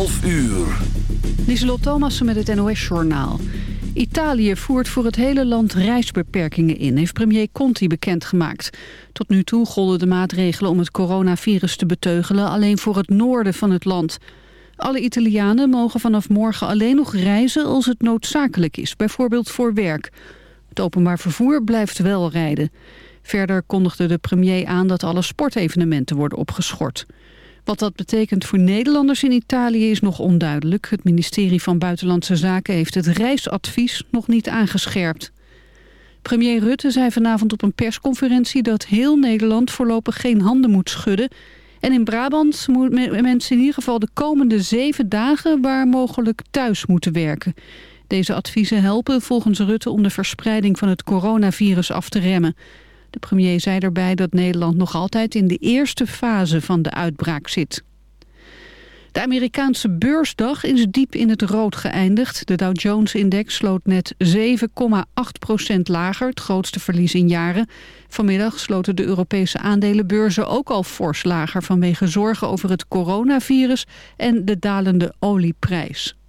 12 uur. Lieselot Thomassen met het NOS-journaal. Italië voert voor het hele land reisbeperkingen in, heeft premier Conti bekendgemaakt. Tot nu toe golden de maatregelen om het coronavirus te beteugelen alleen voor het noorden van het land. Alle Italianen mogen vanaf morgen alleen nog reizen als het noodzakelijk is, bijvoorbeeld voor werk. Het openbaar vervoer blijft wel rijden. Verder kondigde de premier aan dat alle sportevenementen worden opgeschort. Wat dat betekent voor Nederlanders in Italië is nog onduidelijk. Het ministerie van Buitenlandse Zaken heeft het reisadvies nog niet aangescherpt. Premier Rutte zei vanavond op een persconferentie dat heel Nederland voorlopig geen handen moet schudden. En in Brabant moeten mensen in ieder geval de komende zeven dagen waar mogelijk thuis moeten werken. Deze adviezen helpen volgens Rutte om de verspreiding van het coronavirus af te remmen. De premier zei erbij dat Nederland nog altijd in de eerste fase van de uitbraak zit. De Amerikaanse beursdag is diep in het rood geëindigd. De Dow Jones-index sloot net 7,8% lager, het grootste verlies in jaren. Vanmiddag sloten de Europese aandelenbeurzen ook al fors lager... vanwege zorgen over het coronavirus en de dalende olieprijs.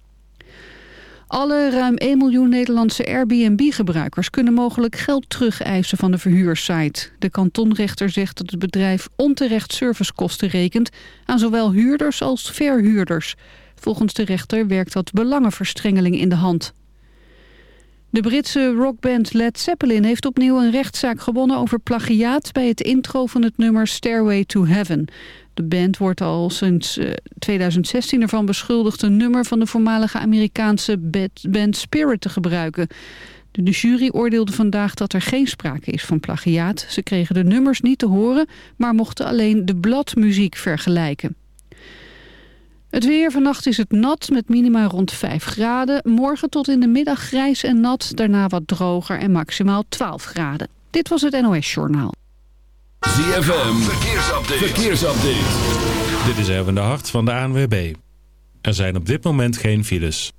Alle ruim 1 miljoen Nederlandse Airbnb-gebruikers kunnen mogelijk geld terugeisen van de verhuursite. De kantonrechter zegt dat het bedrijf onterecht servicekosten rekent aan zowel huurders als verhuurders. Volgens de rechter werkt dat belangenverstrengeling in de hand. De Britse rockband Led Zeppelin heeft opnieuw een rechtszaak gewonnen over plagiaat bij het intro van het nummer Stairway to Heaven. De band wordt al sinds 2016 eh, ervan beschuldigd een nummer van de voormalige Amerikaanse band Spirit te gebruiken. De jury oordeelde vandaag dat er geen sprake is van plagiaat. Ze kregen de nummers niet te horen, maar mochten alleen de bladmuziek vergelijken. Het weer, vannacht is het nat met minima rond 5 graden. Morgen tot in de middag grijs en nat, daarna wat droger en maximaal 12 graden. Dit was het NOS Journaal. ZFM, verkeersupdate. verkeersupdate. Dit is even de hart van de ANWB. Er zijn op dit moment geen files.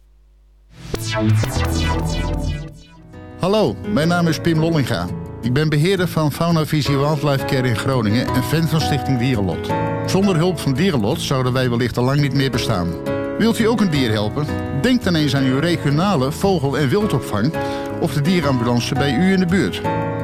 Hallo, mijn naam is Pim Lollinga. Ik ben beheerder van Fauna Visie Wildlife Care in Groningen en fan van Stichting Dierenlot. Zonder hulp van Dierenlot zouden wij wellicht al lang niet meer bestaan. Wilt u ook een dier helpen? Denk dan eens aan uw regionale vogel- en wildopvang of de dierenambulance bij u in de buurt.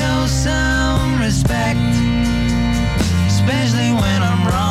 Show some respect, especially when I'm wrong.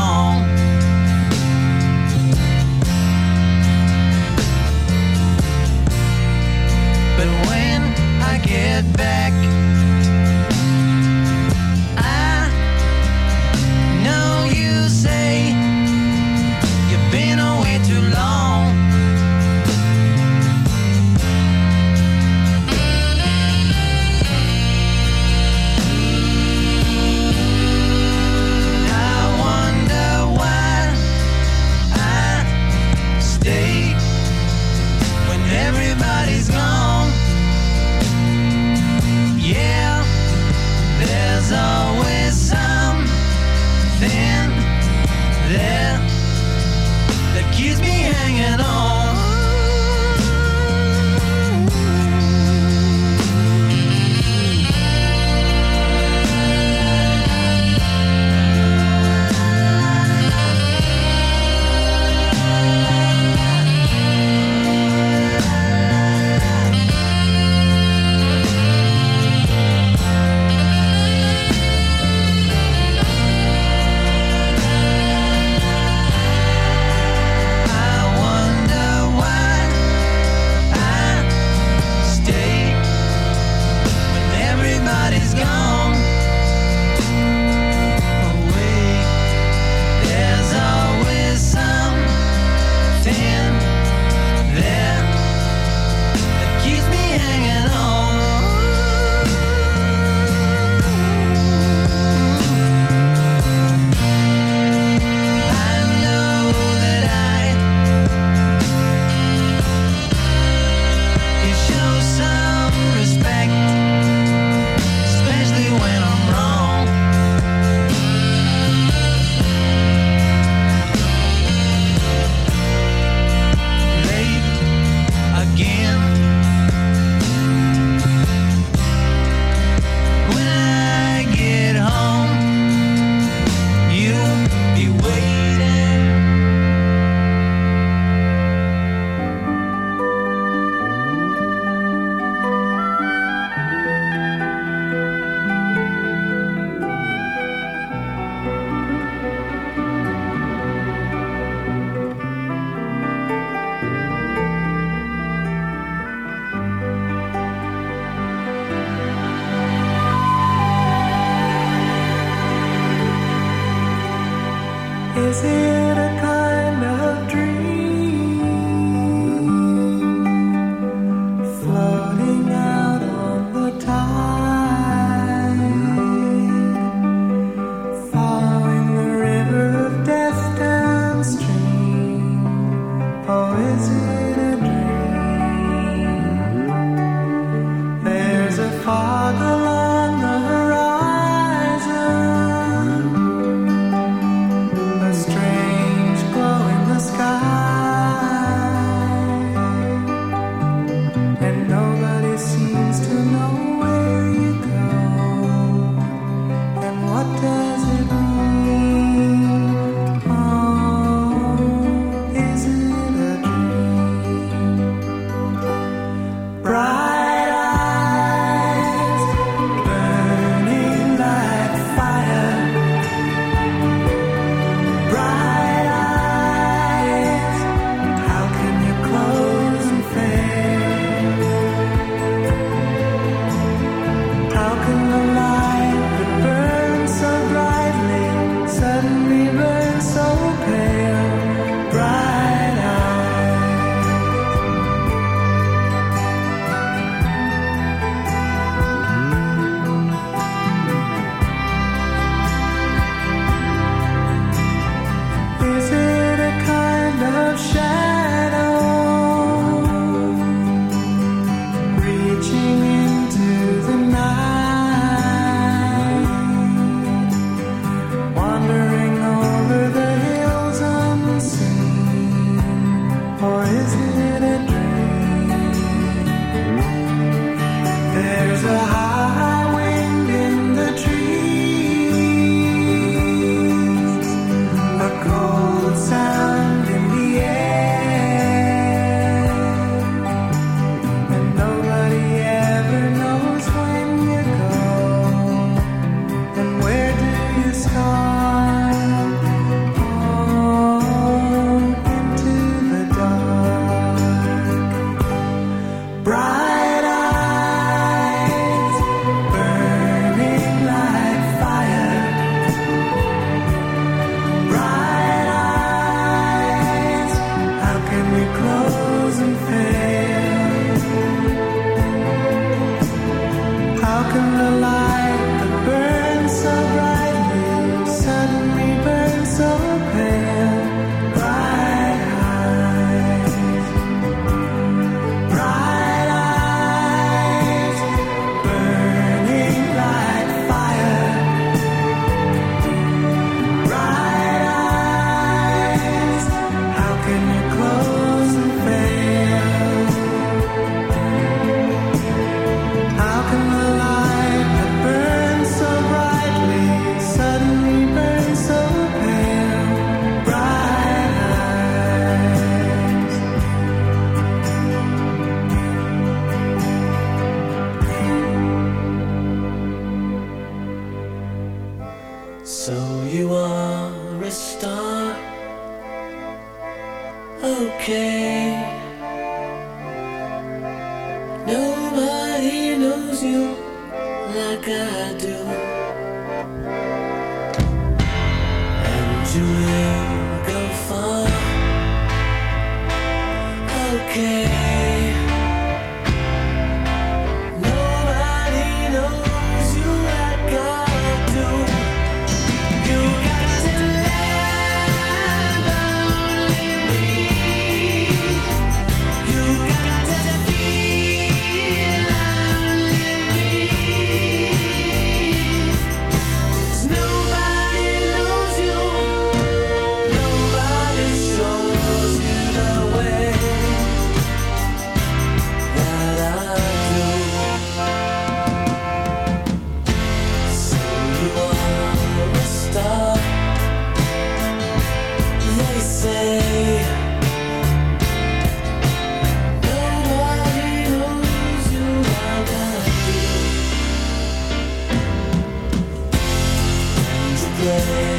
day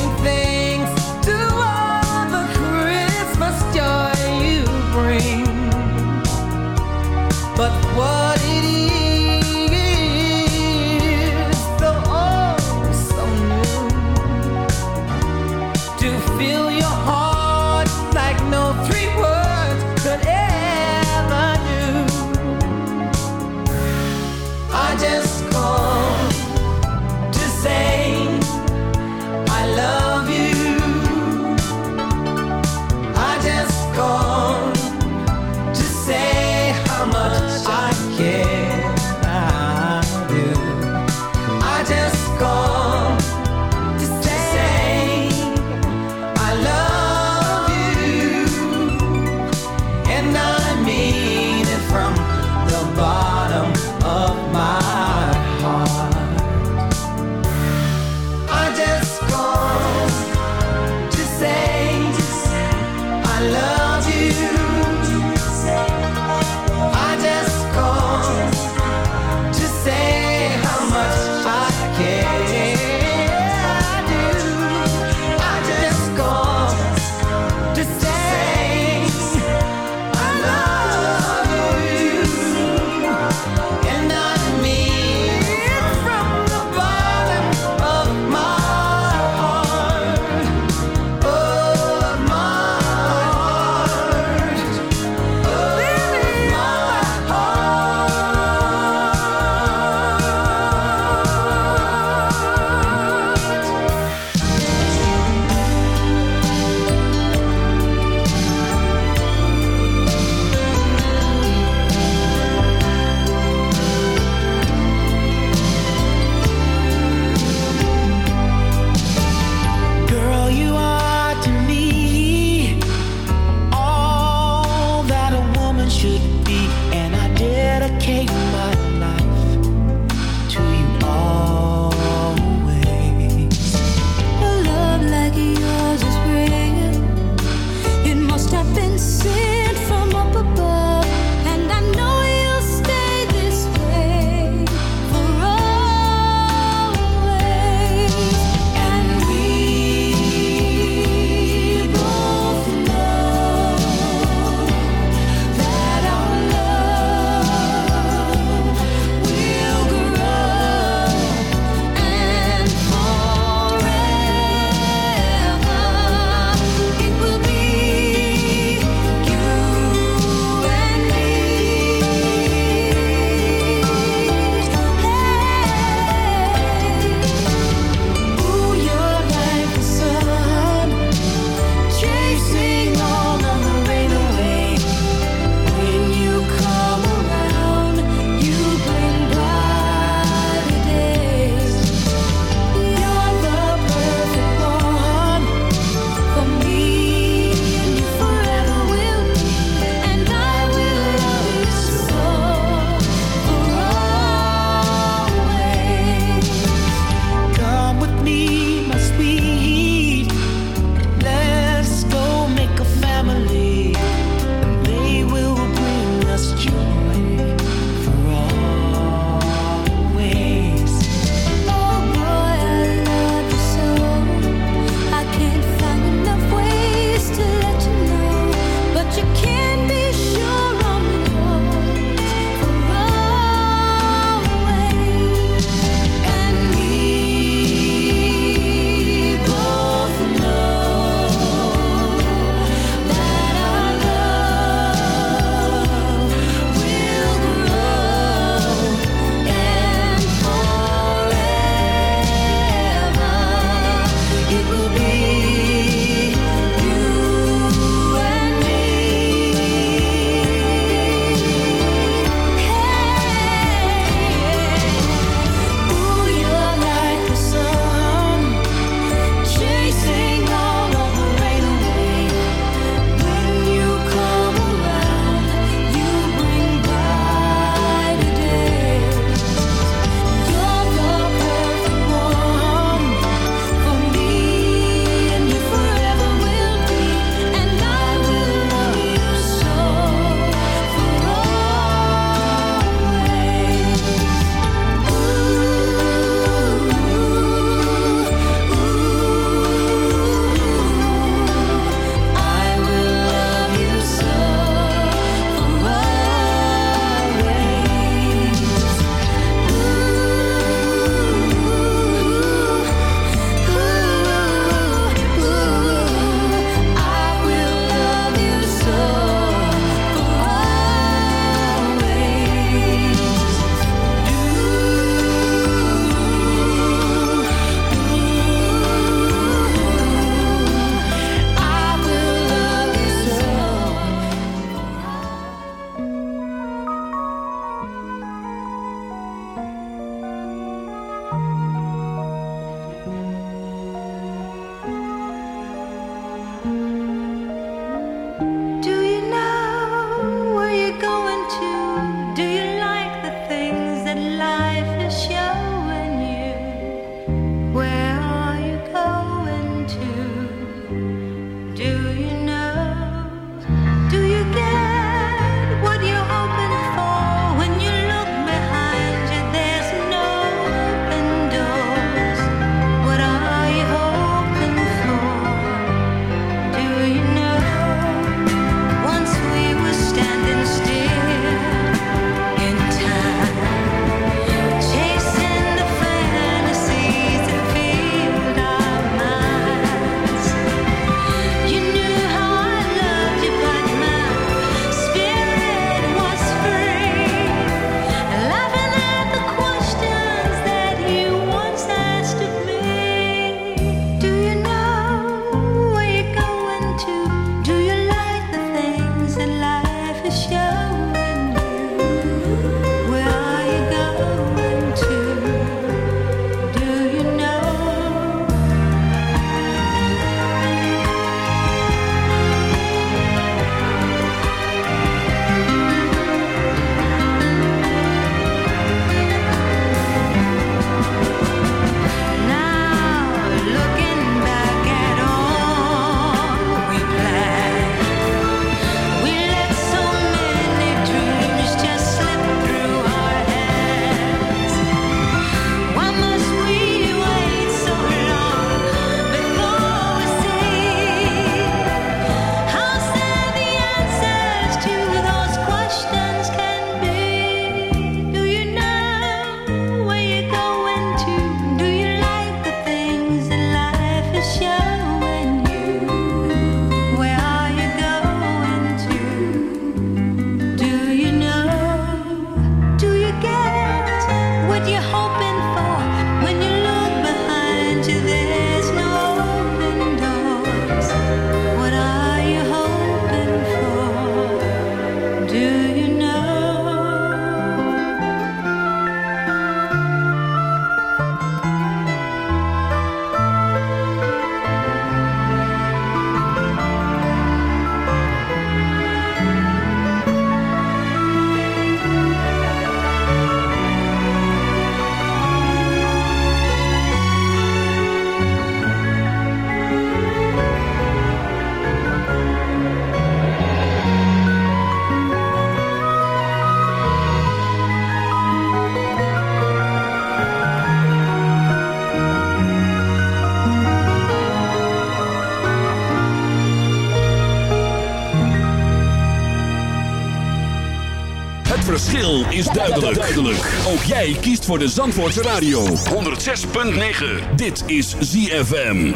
duidelijk. duidelijk. Ook jij kiest voor de Zandvoortse Radio. 106.9. Dit is ZFM.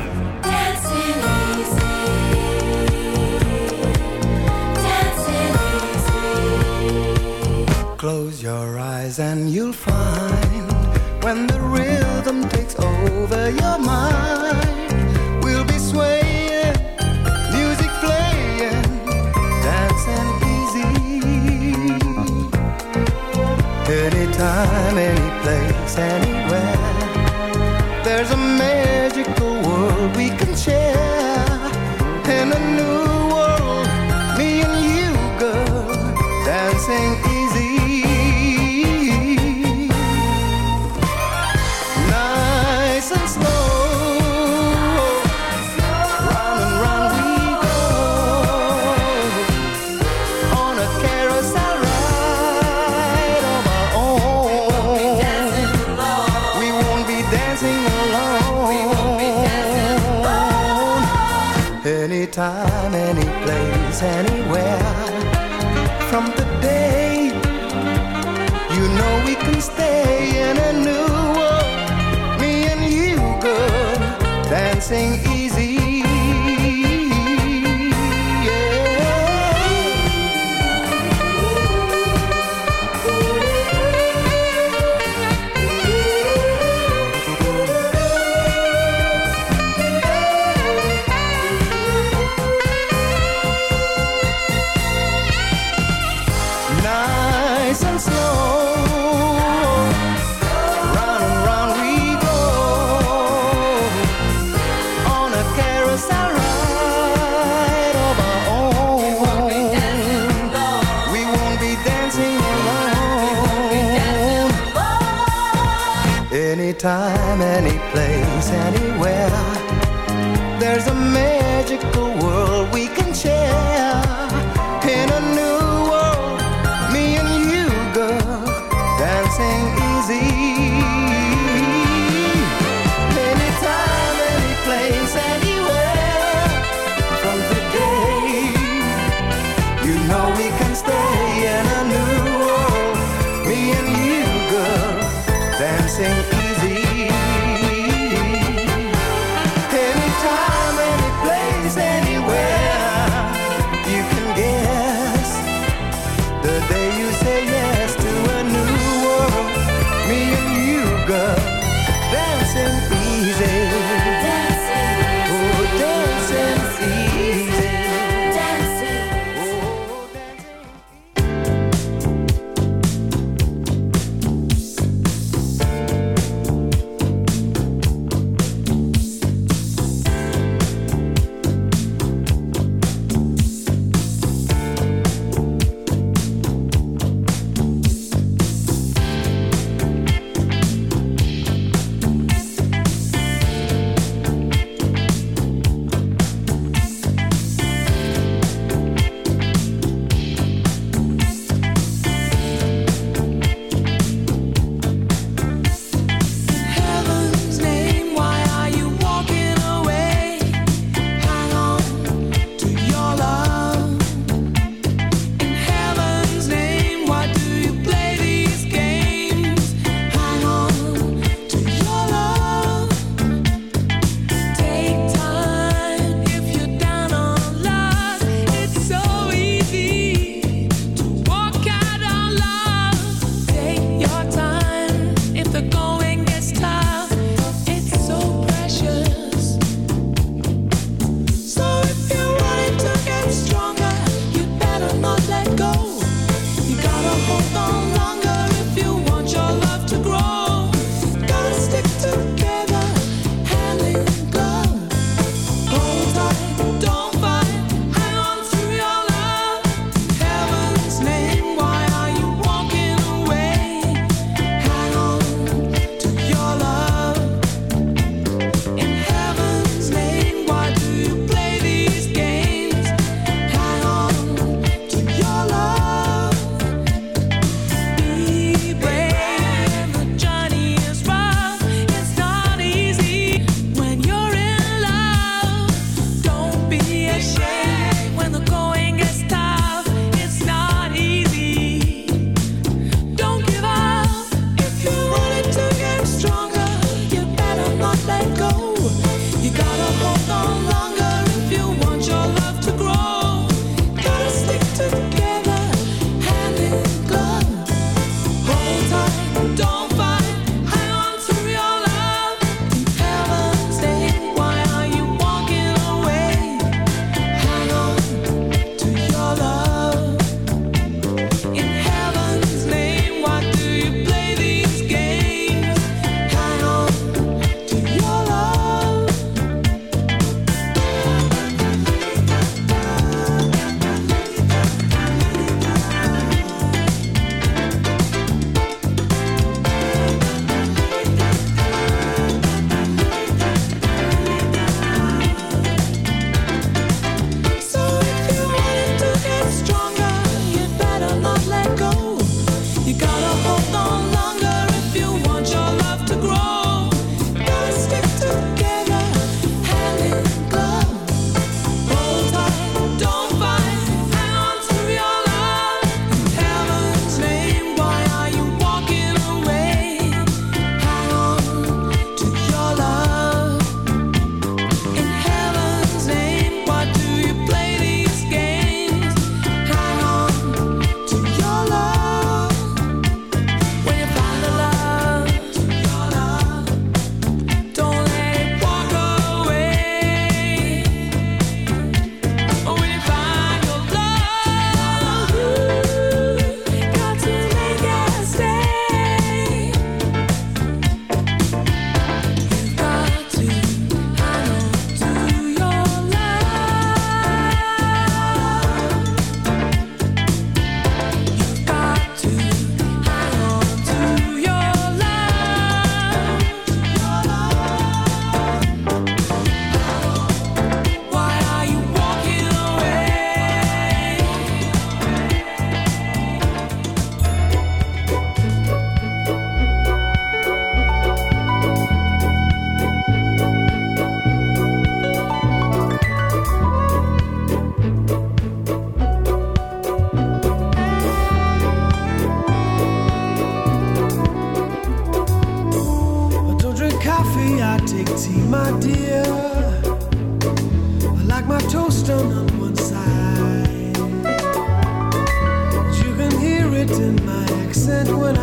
Close your eyes and you'll find When the rhythm takes over your mind understand magical world we can share. In a new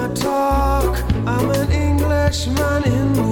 talk. I'm an Englishman in the.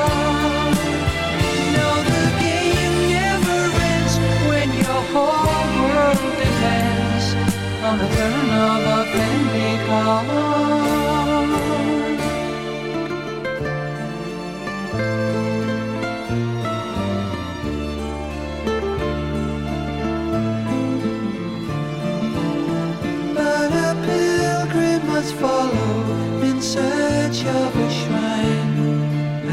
On the turn of a friendly card. But a pilgrim must follow in search of a shrine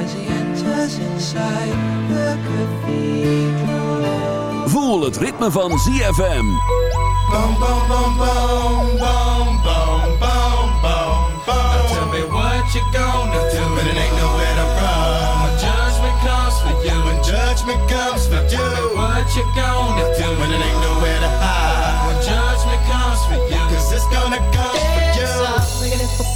as he enters inside the cathedral. Voel het ritme van ZFM. you gonna do. When it ain't nowhere to hide? When judgment comes for you, cause it's gonna come for you.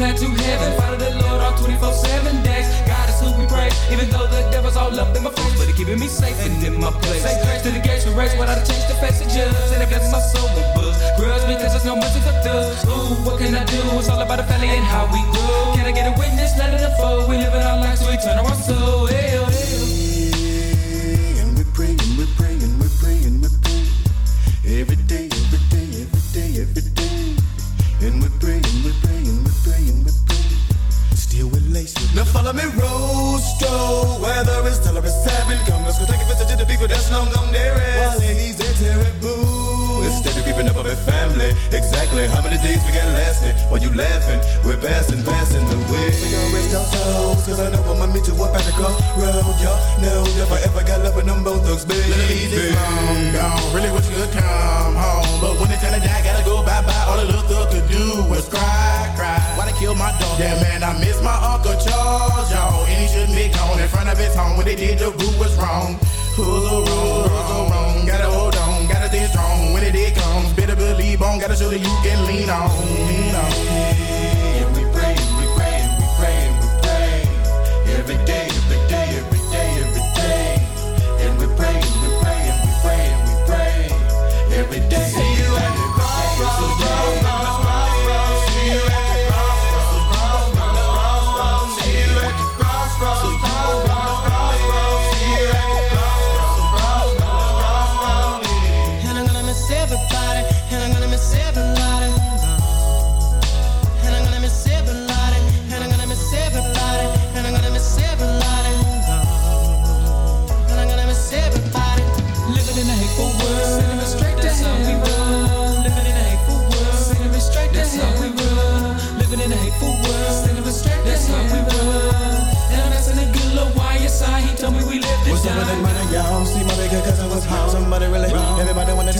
Plan to heaven. Follow the Lord all 24 7 days. God is who we praise, even though the devil's all up in my face. But he keeping me safe and in my place. Say grace to the gates we race without a change to face the judge. And it blesses my soul with books. Grudge because there's no mercy for thugs. Ooh, what can I do? It's all about the family and how we grow. Can I get a witness? Let it unfold. We live in our lives, so we turn our soul. Hell, oh. My dog? Yeah, man, I miss my Uncle Charles, y'all. And he shouldn't be gone in front of his home. When they did, the root was wrong. Who's so wrong? Who's so wrong? Gotta hold on, gotta stay strong. When it comes, better believe on. Gotta show that you can lean on, lean on.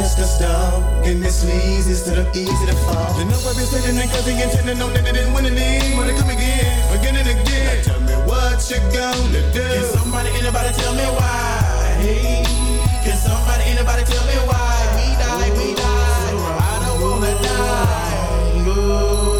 Test the stuff. Getting this easy instead of easy to fall. You know I've been sitting in cause he intended know that they didn't win any. Wanna come again, again and again. Now tell me what you gonna do. Can somebody, anybody tell me why? Hey, can somebody, anybody tell me why? We die, we die. I don't wanna die. Go